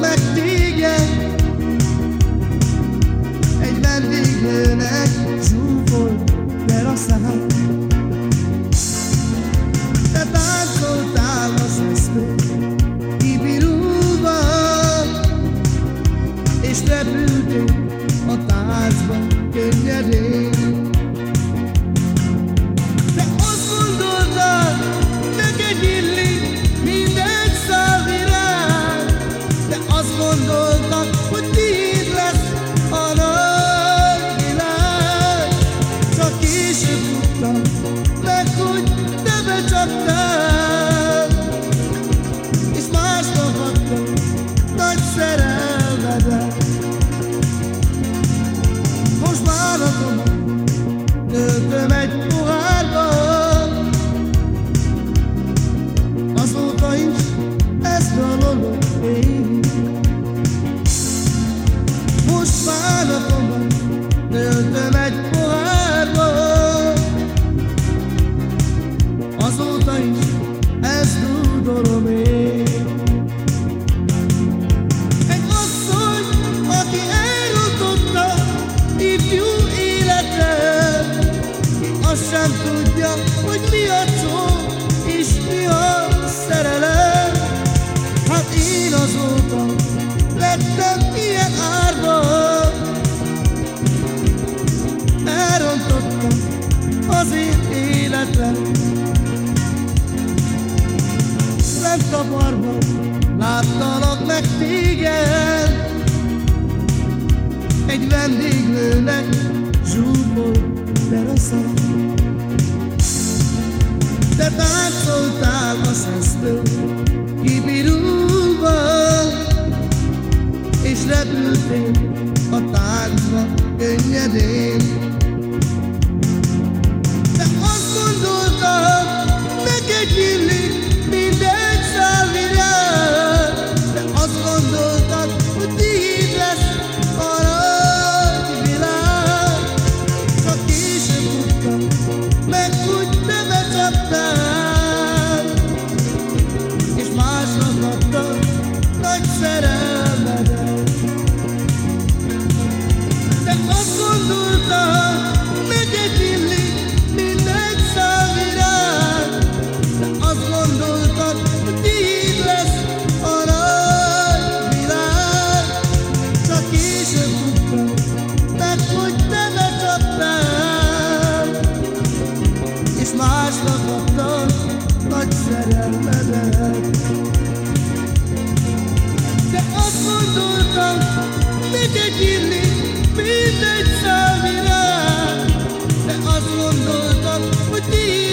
meg Egy vendégnőnek zsúfolt fel a szád. Te táncoltál az eszmét kibirulva És repültél a táncban könnyedén. nem zavarva, láttalak meg téged. Egy vendéglőnek zsúfol teraszal. Te táncoltál a szesztől, kibirulva, és repültél a táncba könnyedén. mindegy számít rá, de azt gondoltam, hogy ti